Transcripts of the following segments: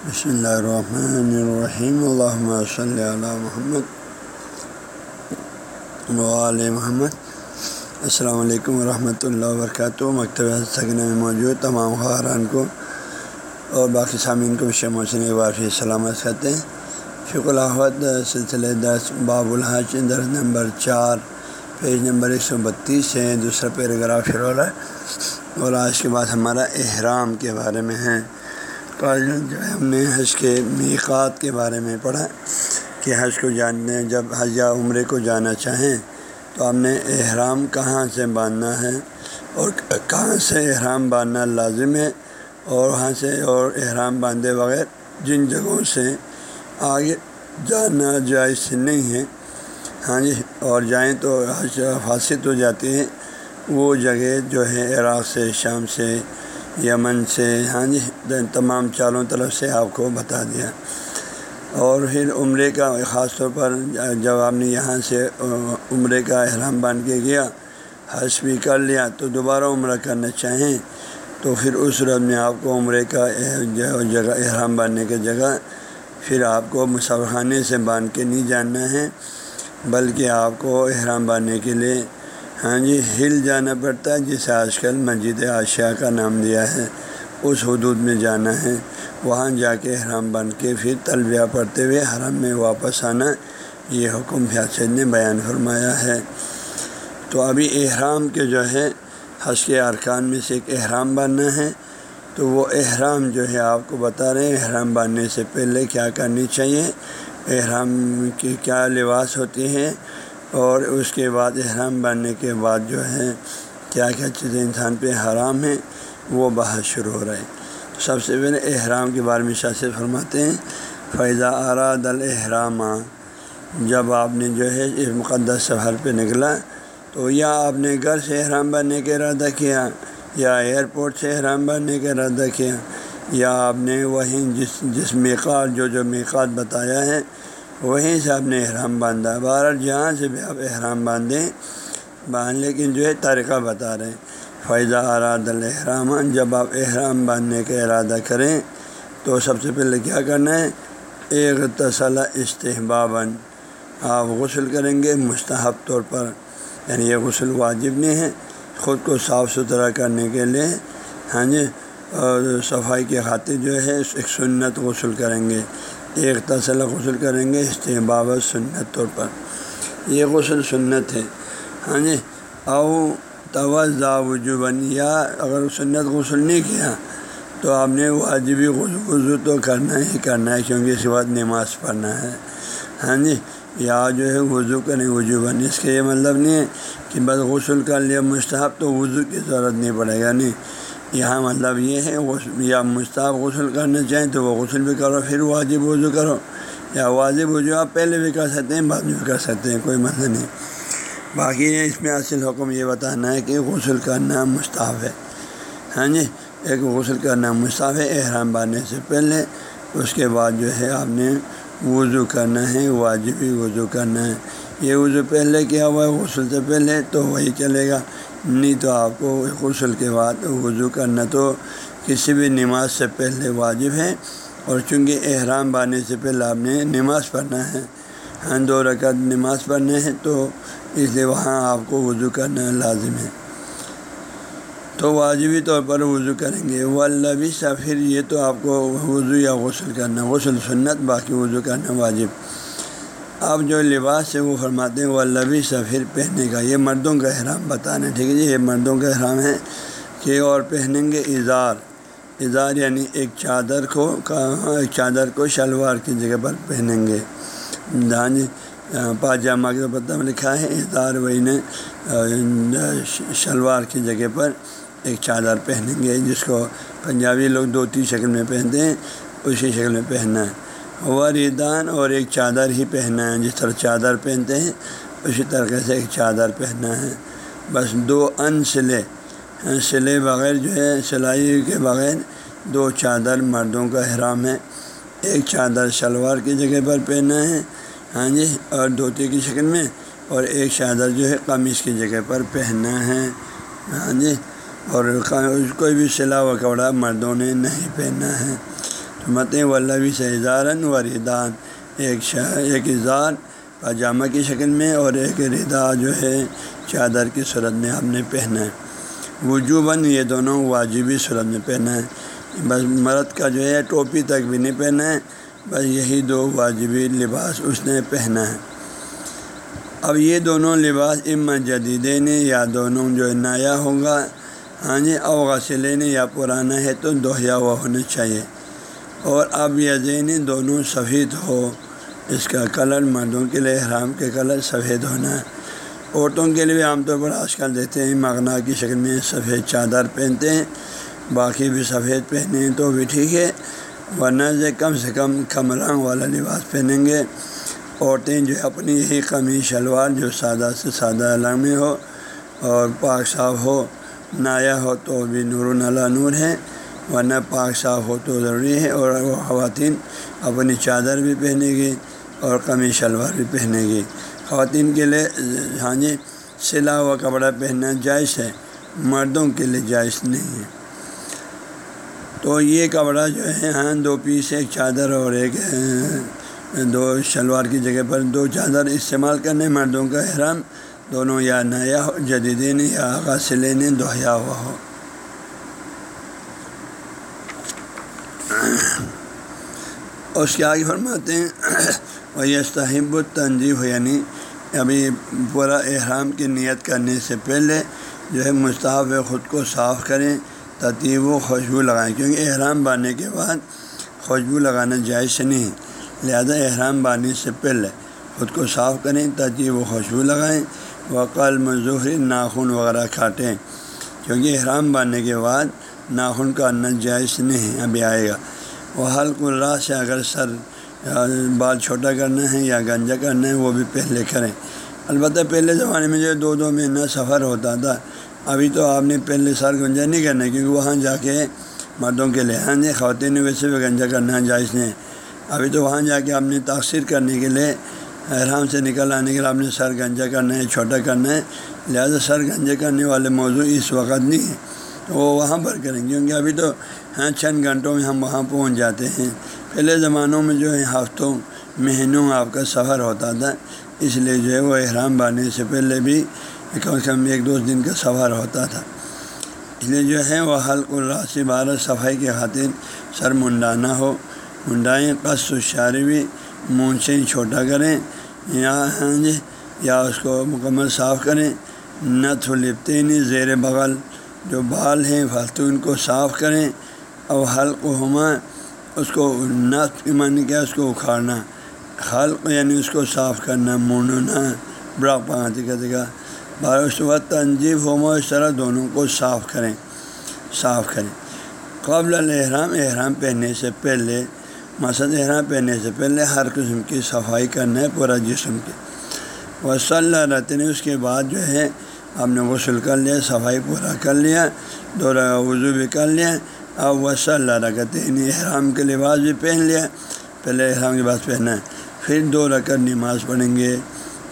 بسم اللہ الرحمن الرحیم اللہ صلی علی محمد وعلی محمد السلام علیکم ورحمۃ اللہ وبرکاتہ مکتبہ سگن میں موجود تمام خاران کو اور باقی سامعین کو شہ محسن ایک بار پھر سلامت کرتے ہیں شکر الحمد سلسلہ دس باب الحاج درس نمبر چار پیج نمبر ایک سو بتیس ہے دوسرا پیراگراف شروع ہو رہا ہے اور آج کے بعد ہمارا احرام کے بارے میں ہے تو جو ہے، ہم نے حج کے میقات کے بارے میں پڑھا کہ حج کو جاننے، جب حج یا عمرے کو جانا چاہیں تو ہم نے احرام کہاں سے باندھنا ہے اور کہاں سے احرام باندھنا لازم ہے اور وہاں سے اور احرام باندھے بغیر جن جگہوں سے آگے جانا جائز نہیں ہے۔ ہاں جی اور جائیں تو حج فاصل ہو جاتی ہے۔ وہ جگہ جو ہے، عراق سے، شام سے، یمن سے ہاں جی تمام چاروں طرف سے آپ کو بتا دیا۔ اور پھر عمرے کا خاص طور پر جب آپ نے یہاں سے عمرے کا احرام باندھ کے گیا حج بھی کر لیا، تو دوبارہ عمرہ کرنا چاہیں تو پھر اس رب میں آپ کو عمرے کا جگہ، احرام باندھنے کی جگہ پھر آپ کو مسافرخانے سے باندھ کے نہیں جاننا ہے، بلکہ آپ کو احرام باندھنے کے لیے ہاں جی ہل جانا پڑتا ہے، جسے آج کل مسجد عاشیہ کا نام دیا ہے۔ اس حدود میں جانا ہے۔ وہاں جا کے احرام بن کے پھر تلبیہ پڑھتے ہوئے حرم میں واپس آنا، یہ حکم فیاست نے بیان فرمایا ہے۔ تو ابھی احرام کے جو ہے، حج کے ارکان میں سے ایک احرام باندھنا ہے۔ تو وہ احرام جو ہے، آپ کو بتا رہے ہیں، احرام باندھنے سے پہلے کیا کرنی چاہیے؟ احرام کی کیا لباس ہوتی ہے؟ اور اس کے بعد احرام باندھنے کے بعد جو ہے، کیا کیا چیزیں انسان پہ حرام ہیں؟ وہ بحث شروع ہو رہا ہے۔ سب سے پہلے احرام کے بارے میں شاست فرماتے ہیں فیضا اراد الحرام جب آپ نے جو ہے اس مقدس سفر پہ نکلا، تو یا آپ نے گھر سے احرام باندھنے کا ارادہ کیا، یا ایئرپورٹ سے احرام باندھنے کا ارادہ کیا، یا آپ نے وہیں جس جس میقات، جو جو میقات بتایا ہے، وہیں سے آپ نے احرام باندھا۔ بہر جہاں سے بھی آپ احرام باندھیں، باندھ، لیکن جو ہے طریقہ بتا رہے ہیں۔ فیضہ اراد الحرام جب آپ احرام باندھنے کا ارادہ کریں تو سب سے پہلے کیا کرنا ہے؟ ایک تصلہ استحبابً آپ غسل کریں گے مستحب طور پر یعنی یہ غسل واجب نہیں ہے، خود کو صاف ستھرا کرنے کے لیے۔ ہاں جی اور صفائی کی خاطر جو ہے، ایک سنت غسل کریں گے۔ ایک تصلہ غسل کریں گے استحباب سنت طور پر۔ یہ غسل سنت ہے۔ ہاں جی او توجہ وجوباً یا اگر سنت غسل نہیں کیا، تو آپ نے واجبی غسل تو کرنا ہی کرنا ہے، کیونکہ اس کے بعد نماز پڑھنا ہے۔ ہاں جی؟ یا جو ہے وضو کریں وجوباً اس کا یہ مطلب نہیں ہے کہ بس غسل کر لیا، مستحب تو وضو کی ضرورت نہیں پڑے گا، نہیں۔ یہاں مطلب یہ ہے یا مستحب غسل کرنا چاہیں تو وہ غسل بھی کرو، پھر واجب وضو کرو۔ یا واجب وضو آپ پہلے بھی کر سکتے ہیں، بعد میں بھی کر سکتے ہیں، کوئی مسئلہ نہیں۔ باقی اس میں اصل حکم یہ بتانا ہے کہ غسل کرنا مستحب ہے۔ ہاں جی ایک غسل کرنا مستحب ہے، احرام باندھنے سے پہلے، اس کے بعد جو ہے آپ نے وضو کرنا ہے، واجبی وضو کرنا ہے۔ یہ وضو پہلے کیا ہوا ہے؟ غسل سے پہلے تو وہی چلے گا۔ نہیں تو آپ کو غسل کے بعد وضو کرنا تو کسی بھی نماز سے پہلے واجب ہے۔ اور چونکہ احرام باندھنے سے پہلے آپ نے نماز پڑھنا ہے ہاں دو رکعت نماز پڑھنے ہیں تو اس لیے وہاں آپ کو وضو کرنا لازم ہے۔ تو واجبی طور پر وضو کریں گے۔ وہ اللہ سا پھر یہ تو آپ کو وضو یا غسل کرنا، غسل سنت، باقی وضو کرنا واجب۔ اب جو لباس ہے وہ فرماتے ہیں وہ لبی سفیر پہننے کا۔ یہ مردوں کا احرام بتانا، ٹھیک ہے جی؟ یہ مردوں کا احرام ہے کہ اور پہنیں گے اظہار۔ اظہار یعنی ایک چادر کو ایک چادر کو شلوار کی جگہ پر پہنیں گے۔ ہاں جی پاجامہ کے پتہ میں لکھا ہے اظہار وہی نے شلوار کی جگہ پر ایک چادر پہنیں گے، جس کو پنجابی لوگ دو، تین شکل میں پہنتے ہیں، اسی شکل میں پہننا ہے۔ وریدان اور ایک چادر ہی پہننا ہے، جس طرح چادر پہنتے ہیں، اسی طریقے سے ایک چادر پہننا ہے۔ بس دو ان سلے سلے بغیر جو ہے، سلائی کے بغیر دو چادر مردوں کا احرام ہے۔ ایک چادر شلوار کی جگہ پر پہننا ہے ہاں جی اور دھوتی کی شکل میں، اور ایک چادر جو ہے قمیص کی جگہ پر پہننا ہے۔ ہاں جی اور کوئی بھی سلا و کپڑا مردوں نے نہیں پہننا ہے۔ مت ولوی سے اظہارن و ردان ایک شہ ایک اظہار پاجامہ کی شکل میں، اور ایک ردا جو ہے چادر کی صورت میں آپ نے پہنا ہے۔ وجوباً یہ دونوں واجبی صورت میں پہنا ہے۔ بس مرد کا جو ہے ٹوپی تک بھی نہیں پہنا ہے۔ بس یہی دو واجبی لباس اس نے پہنا ہے۔ اب یہ دونوں لباس اما جدیدین یا دونوں جو نیا ہوگا ہاں جی او غسلین یا پرانا ہے تو دوہیا ہوا ہونا چاہیے۔ اور اب یہ زین دونوں سفید ہو، اس کا کلر مردوں کے لیے احرام کے کلر سفید ہونا۔ ہے عورتوں کے لیے بھی عام طور پر آج کل دیتے ہیں مغنا کی شکل میں سفید چادر پہنتے ہیں، باقی بھی سفید پہنے تو بھی ٹھیک ہے۔ ورنہ سے کم سے کم کم رنگ والا لباس پہنیں گے۔ عورتیں جو اپنی یہی قمی شلوار جو سادہ سے سادہ رنگ میں ہو اور پاک صاف ہو نایا ہو تو بھی نور و نلا نور ہے ورنہ پاک صاف ہو تو ضروری ہے اور وہ خواتین اپنی چادر بھی پہنے گی اور قمی شلوار بھی پہنے گی۔ خواتین کے لیے ہاں جی سلا ہوا کپڑا پہننا جائز ہے، مردوں کے لیے جائز نہیں ہے۔ تو یہ کپڑا جو ہے ہاں دو پیس، ایک چادر اور ایک ہاں، دو شلوار کی جگہ پر دو چادر استعمال کرنے، مردوں کا احرام دونوں یا نیا ہو، جدیدین یا غاسلین دوہیا ہوا ہو۔ اس کے آگے فرماتے ہیں وہ یہ صاحب تنظیب یعنی ابھی پورا احرام کی نیت کرنے سے پہلے جو ہے، مستحب خود کو صاف کریں۔ ترتیب و خوشبو لگائیں، کیونکہ احرام باندھنے کے بعد خوشبو لگانا جائز نہیں لہذا احرام باندھنے سے پہلے خود کو صاف کریں، ترتیب و خوشبو لگائیں و قلم ناخن وغیرہ کھاٹیں کیونکہ احرام باندھنے کے بعد ناخن کاٹنا جائز نہیں ابھی آئے گا۔ وہ حلق الراہ سے اگر سر، بال چھوٹا کرنا ہے یا گنجا کرنا ہے، وہ بھی پہلے کریں۔ البتہ پہلے زمانے میں جو دو دو مہینہ سفر ہوتا تھا ابھی تو آپ نے پہلے سال گنجا نہیں کرنا کیونکہ وہاں جا کے مردوں کے لیے ہاں جی خواتین ویسے بھی گنجا کرنا جائز نہیں ابھی تو وہاں جا کے آپ نے تاثیر کرنے کے لیے احرام سے نکل آنے کے لیے آپ نے سر گنجا کرنا ہے، چھوٹا کرنا ہے۔ لہٰذا سر گنجا کرنے والے موضوع اس وقت نہیں ہے، وہ وہاں پر کریں۔ گے کیونکہ ابھی تو ہاں چند گھنٹوں میں ہم وہاں پہنچ جاتے ہیں۔ پہلے زمانوں میں جو ہے، ہفتوں، مہینوں آپ کا سفر ہوتا تھا، اس لیے جو ہے، وہ احرام باندھنے سے پہلے بھی کم از کم ایک دو دن کا سفر ہوتا تھا۔ اس لیے جو ہے وہ حلق الراسی بارہ صفائی کی خاطر سر منڈانا ہو۔ منڈائیں قص و بھی مونچھیں چھوٹا کریں۔ یا جی یا اس کو مکمل صاف کریں۔ نت لپتے نہیں زیر بغل۔ جو بال ہیں فالتو ان کو صاف کریں۔ اور حلق و ہما، اس کو نت کی معنی کیا، اس کو اکھاڑنا۔ حلق یعنی اس کو صاف کرنا موننا براق پہنچی کا جگہ بارہ اس وقت تنظیف ہوما اس طرح دونوں کو صاف کریں صاف کریں۔ قبل الحرام احرام پہننے سے پہلے مسد احرام پہننے سے پہلے ہر قسم کی صفائی کرنا ہے پورا جسم کی۔ وہ صلی رہتے ہیں اس کے بعد جو ہے آپ نے غسل کر لیا، صفائی پورا کر لیا دو وضو بھی کر لیا۔ اب وہ صلی رکھتے ہیں احرام کے لباس بھی پہن لیا۔ پہلے احرام کے بعد پہنا ہے۔ پھر دو رکعت نماز پڑھیں گے۔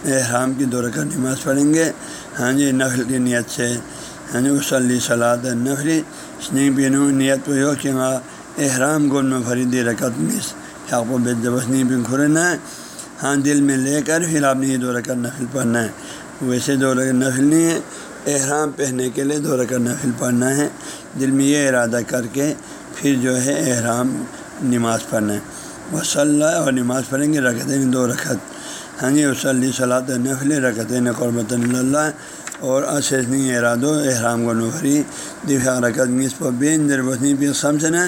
احرام کی دو رکعت نماز پڑھیں گے۔ ہاں جی نفل کی نیت سے۔ ہاں جی وسلی صلاح نفری سنی بینو نیت پہ ہو کہ ہاں، احرام گول میں فریدی رکعت مس آپ کو بے جبسنی بھی کھرنا ہے۔ ہاں دل میں لے کر پھر آپ نے یہ دو رکعت نفل پڑھنا ہے۔ ویسے دو رکعت نفل نہیں ہے۔ احرام پہننے کے لیے دو رکعت نفل پڑھنا ہے۔ دل میں یہ ارادہ کر کے پھر جو ہے احرام نماز پڑھنا ہے۔ وہ اور نماز پڑھیں گے رکھتے ہیں دو رکعت۔ ہاں جی وسلی صلاح نفل رکھتے ہیں قربۃ اللہ اور اشنی اراد و احرام کو نفری دفاع رکعت مس پر بین دربسنی بھی سمجھنا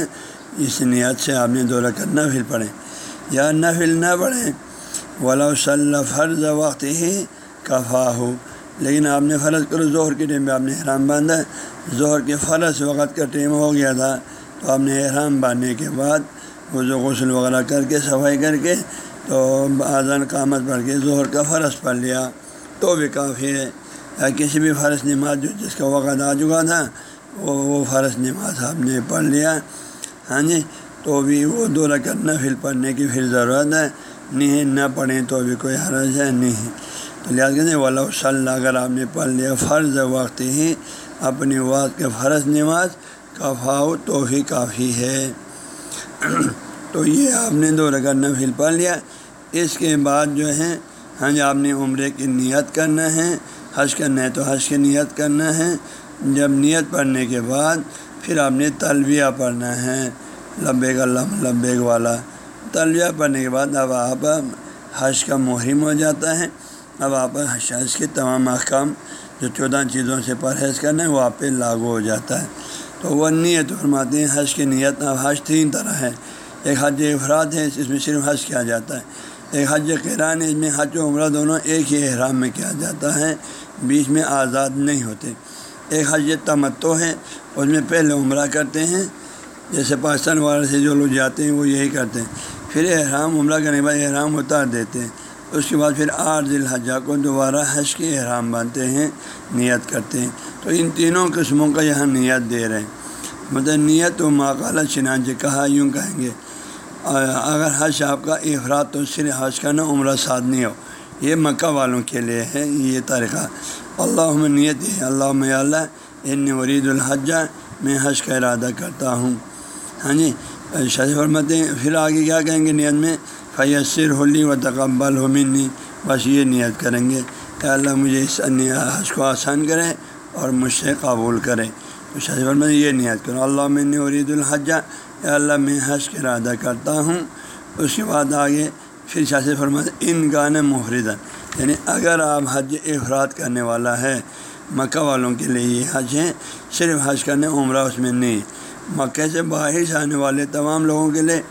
اس نیت سے آپ نے دو رکعت نفل پڑھیں یا نفل نہ پڑھیں ولا صلی فرض وقت ہی کفا ہو لیکن آپ نے فرض کرو، ظہر کے ٹائم پہ آپ نے احرام باندھا۔ ظہر کے فرض وقت کا ٹائم ہو گیا تھا، تو آپ نے احرام باندھنے کے بعد وضو غسل وغیرہ کر کے، صفائی کر کے تو آزان قامت پڑھ کے ظہر کا فرض پڑھ لیا۔ تو بھی کافی ہے۔ یا کسی بھی فرض نماز جو جس کا وقت آ چکا تھا، وہ وہ فرض نماز آپ نے پڑھ لیا۔ ہاں جی؟ تو بھی وہ دو رکعت نفل پڑھنے کی پھر ضرورت ہے۔ نہیں، نہ پڑھیں تو بھی کوئی حرض ہے نہیں۔ تو لہٰذا کہتے ہیں ولا صلی اگر آپ نے پڑھ لیا فرض وقت ہی، اپنی وقت کے فرض نماز کفاؤ تو بھی کافی ہے۔ تو یہ آپ نے دو رکعت نفل پڑھ لیا۔ اس کے بعد جو ہے ہاں جی آپ نے عمرے کی نیت کرنا ہے۔ حج کرنا ہے تو حج کی نیت کرنا ہے۔ جب نیت پڑھنے کے بعد پھر آپ نے تلبیہ پڑھنا ہے۔ لبیک اللہ لبیک والا۔ تلبیہ پڑھنے کے بعد اب آپ حج کا محرم ہو جاتا ہے۔ اب آپ حج کے تمام احکام جو چودہ چیزوں سے پرہیز کرنا ہے، وہ آپ پہ لاگو ہو جاتا ہے۔ تو وہ نیت فرماتے ہیں، حج کی نیت، اب حج تین طرح ہے۔ ایک حج افراد ہے اس میں صرف حج کیا جاتا ہے۔ ایک حج قرآن ہے اس میں حج و عمرہ دونوں ایک ہی احرام میں کیا جاتا ہے، بیچ میں آزاد نہیں ہوتے۔ ایک حج تمتو ہے، اس میں پہلے عمرہ کرتے ہیں۔ جیسے پاکستان والے سے جو لوگ جاتے ہیں، وہ یہی کرتے ہیں۔ پھر احرام، عمرہ کرنے کے بعد احرام اتار دیتے ہیں۔ اس کے بعد پھر آٹھ ذی الحجہ کو دوبارہ حج کے احرام بنتے ہیں، نیت کرتے ہیں۔ تو ان تینوں قسموں کا یہاں نیت دے رہے ہیں۔ مطلب نیت و ماقالہ چنانچہ کہا یوں کہیں گے۔ اگر حج آپ کا افراد تو صرف حج کا نہ عمرہ ساتھ نہیں ہو۔ یہ مکہ والوں کے لیے ہے، یہ طریقہ۔ اللہ نیت ہے اللہ اللہ ان ورید الحجہ میں حج کا ارادہ کرتا ہوں۔ ہاں جی شاہ جی فرماتے ہیں، پھر آگے کیا کہیں گے نیت میں؟ فیسر ہولی و تقبل ہو منی، بس یہ نیت کریں گے کہ اللہ مجھے اس حج کو آسان کرے اور مجھ سے قبول کرے۔ شاہ جی فرماتے یہ نیت کرو۔ اللہ من ورید الحجہ اللہ، میں حج کا ارادہ کرتا ہوں۔ اس کے بعد آگے پھر شاہ فرماتے ان گانے محردن یعنی اگر آپ حج افراد کرنے والا ہے، مکہ والوں کے لیے یہ حج ہے صرف حج کرنے، عمرہ اس میں نہیں۔ مکہ سے باہر سے آنے والے تمام لوگوں کے لیے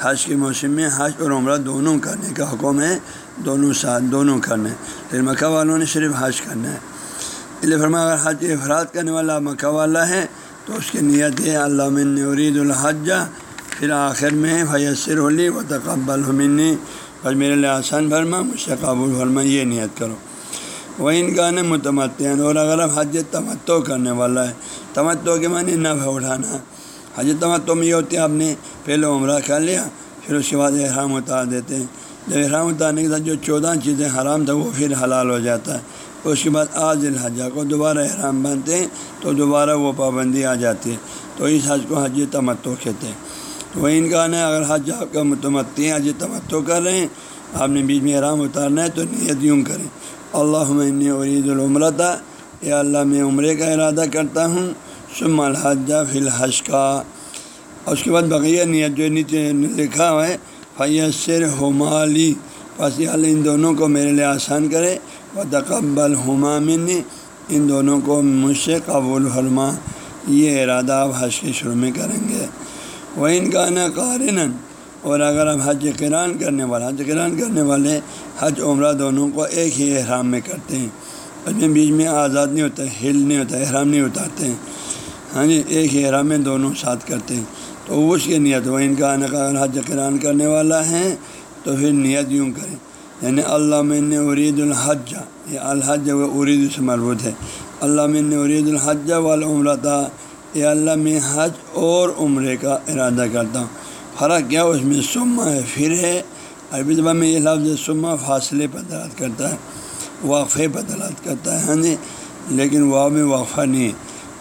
حج کے موسم میں حج اور عمرہ دونوں کرنے کا حکم ہے، دونوں ساتھ، دونوں کرنے۔ پھر مکہ والوں نے صرف حج کرنا ہے۔ اس لیے فرما اگر حج افراد کرنے والا مکہ والا ہے تو اس کی نیت ہے، اللہ من عرید الحجہ پھر آخر میں، فیسر ہولی و تقبل ہمنی بس میرے لیے آسان فرما، مجھ سے قابل فرما، یہ نیت کرو۔ وہ ان کا نا اور اگر اب حج تمتو کرنے والا ہے تمتو کے معنی نفع اٹھانا۔ حج تمتو میں یہ ہوتی ہے، آپ نے پہلے عمرہ کر لیا، پھر اس کے بعد احرام اتار دیتے ہیں۔ جب احرام اتارنے کے ساتھ جو چودہ چیزیں حرام تھا وہ پھر حلال ہو جاتا ہے۔ اس کے بعد آج الحجہ کو دوبارہ احرام بنتے ہیں، تو دوبارہ وہ پابندی آ جاتی ہے۔ تو اس حج کو حج تمتو کہتے ہیں۔ تو وہ ان کا اگر حج آپ کا متمتی حج تمتو کر رہے ہیں، آپ نے بیچ میں احرام اتارنا ہے، تو نیت یوں کریں۔ اللہ عمین عرید العمرہ تھا یا اللہ میں عمرے کا ارادہ کرتا ہوں۔ سم الحجہ فی الحج کا اور اس کے بعد بقیہ نیت جو نیچے لکھا ہوا ہے فیصر ہمالی پس اللہ ان دونوں کو میرے لیے آسان کرے۔ و تقبل ہمامن ان دونوں کو مجھ سے قبول فرما۔ یہ ارادہ آپ حج کے شروع میں کریں گے۔ وہ ان کا نا قارن اور اگر آپ حج کران کرنے والا حج کران کرنے والے حج عمرہ دونوں کو ایک ہی احرام میں کرتے ہیں۔ اس میں بیچ میں آزاد نہیں ہوتا، ہل نہیں ہوتا، احرام نہیں اتارتے ہیں۔ ہاں جی ایک ہی احرام میں دونوں ساتھ کرتے ہیں۔ تو اس کی نیت وہ ان کا اگر حج کران کرنے والا ہے تو پھر نیت یوں کریں یعنی اللہ من ارید الحج، یہ الحج و ارید سے مربوط ہے۔ اللہ من ارید الحج والعمرہ تھا۔ یہ اللہ، میں حج اور عمرے کا ارادہ کرتا ہوں۔ فرق کیا؟ اس میں سما ہے، پھر ہے۔ عربی زبان میں یہ لفظ سما فاصلے پر دلات کرتا ہے، واقفے پر دلات کرتا ہے ہاں جی؟ لیکن واؤ میں واقفہ نہیں ہے۔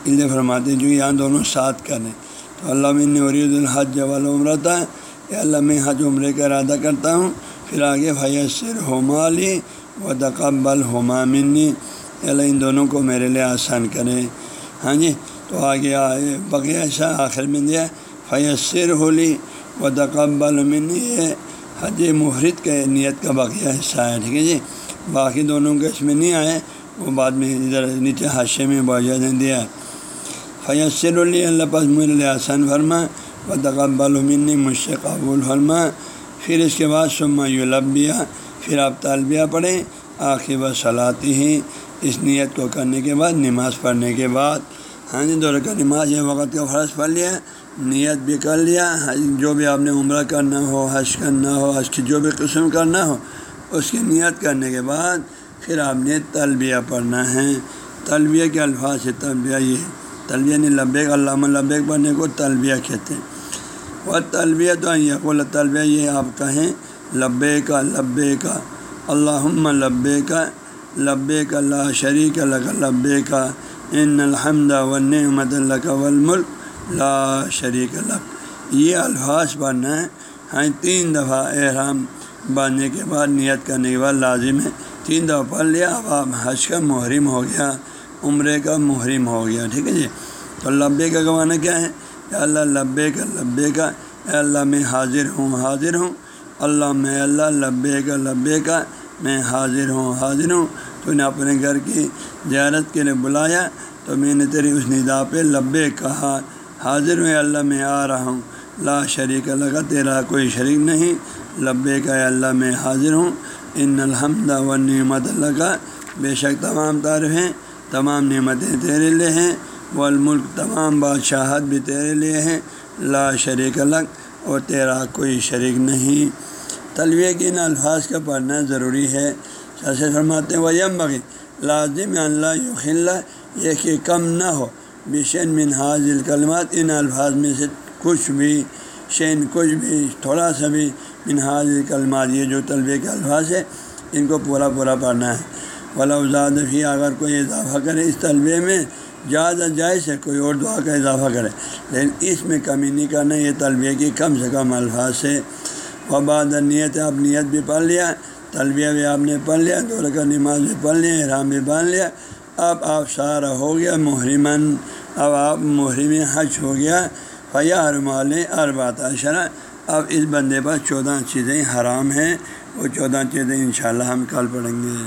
اس لیے فرماتے ہیں، جو یہاں دونوں ساتھ کریں تو اللہ من ارید الحج والعمرہ تھا۔ یہ اللہ، میں حج عمرے کا ارادہ کرتا ہوں۔ پھر آگے فیصر ہومالی و تقبل ہما منی۔ اللہ ان دونوں کو میرے لیے آسان کرے۔ ہاں جی؟ تو آگے آئے، بقیہ ایسا آخر میں دیا۔ فیصر ہولی و تقبل منی۔ یہ حج محرت کے نیت کا بقیہ حصہ ہے، ٹھیک ہے جی؟ باقی دونوں کے اس میں نہیں آئے۔ وہ بعد میں ادھر نیچے حادثے میں باجہ نے دیا۔ فیصر علی اللہ پاس میرے لیے آسان فرما۔ و تقبل منی، مجھ سے قبول فرما۔ پھر اس کے بعد سما یلبیہ، پھر آپ طالبیہ پڑھیں، آخر و صلاحی ہی اس نیت کو کرنے کے بعد، نماز پڑھنے کے بعد۔ ہاں جی دور کا نماز یہ وقت کا فرض پڑھ لیا، نیت بھی کر لیا۔ ہاں جی، جو بھی آپ نے عمرہ کرنا ہو، حج کرنا ہو، حج کی جو بھی قسم کرنا ہو، اس کی نیت کرنے کے بعد پھر آپ نے تلبیہ پڑھنا ہے۔ تلبیہ کے الفاظ سے تلبیہ یہ تلبیہ نے لبیک، علامہ لبیک پڑھنے کو تلبیہ کہتے ہیں۔ وہ طلبیہ تو یقول طلبیہ یہ آپ کہیں لبے کا لبے کا اللہ لبے کا لبے کا اللہ شریک اللہ لبے کا ان الحمد و نعمت اللہ کا لا شریک اللہ یہ الفاظ پڑھنا ہے۔ ہاں تین دفعہ احرام باندھنے کے بعد نیت کرنے کے بعد لازم ہے۔ تین دفعہ پڑھ لیا، اب آپ حج کا محرم ہو گیا، عمرے کا محرم ہو گیا، ٹھیک ہے جی؟ تو لبے کا گوانا کیا ہے؟ کہ اللہ لبے کا لبے کا اے اللہ میں حاضر ہوں حاضر ہوں۔ اللہ میں اللہ لبے کا لبے کا میں حاضر ہوں حاضر ہوں۔ تو نے اپنے گھر کی زیارت کے لیے بلایا، تو میں نے تیری اس ندا پہ لبے کہا، حاضر ہوں اللہ میں آ رہا ہوں۔ لا شریک اللہ کا تیرا کوئی شریک نہیں۔ لبے کا اللہ میں حاضر ہوں۔ ان الحمد و نعمت اللہ کا بے شک تمام تعریف ہیں، تمام نعمتیں تیرے لیے ہیں۔ والملک تمام بادشاہت بھی تیرے لیے ہیں، لا شریک الگ اور تیرا کوئی شریک نہیں۔ طلبے کے ان الفاظ کا پڑھنا ضروری ہے۔ جیسے فرماتے ہیں ویم بغی لازم اللہ یخلّہ یہ کہ کم نہ ہو۔ بشین من حاض الکلمات ان الفاظ میں سے کچھ بھی شین کچھ بھی، تھوڑا سا بھی من حاض الکلمات یہ جو طلبے کے الفاظ ہے ان کو پورا پورا پڑھنا ہے۔ ولا ازاد بھی اگر کوئی اضافہ کرے اس طلبے میں زیادہ جائز ہے، کوئی اور دعا کا اضافہ کرے۔ لیکن اس میں کمی نہیں کرنا یہ طلبے کی کم سے کم الفاظ سے۔ وباد نیت آپ نیت بھی پڑھ لیا طلبیہ بھی آپ نے پڑھ لیا دور کا نماز بھی پڑھ لیا، احرام بھی باندھ لیا۔ اب آپ سارا ہو گیا محرمن اب آپ محرم حج ہو گیا۔ فیا حرمال اربات اشرا اب اس بندے پر چودہ چیزیں حرام ہیں، وہ چودہ چیزیں انشاءاللہ ہم کل پڑھیں گے۔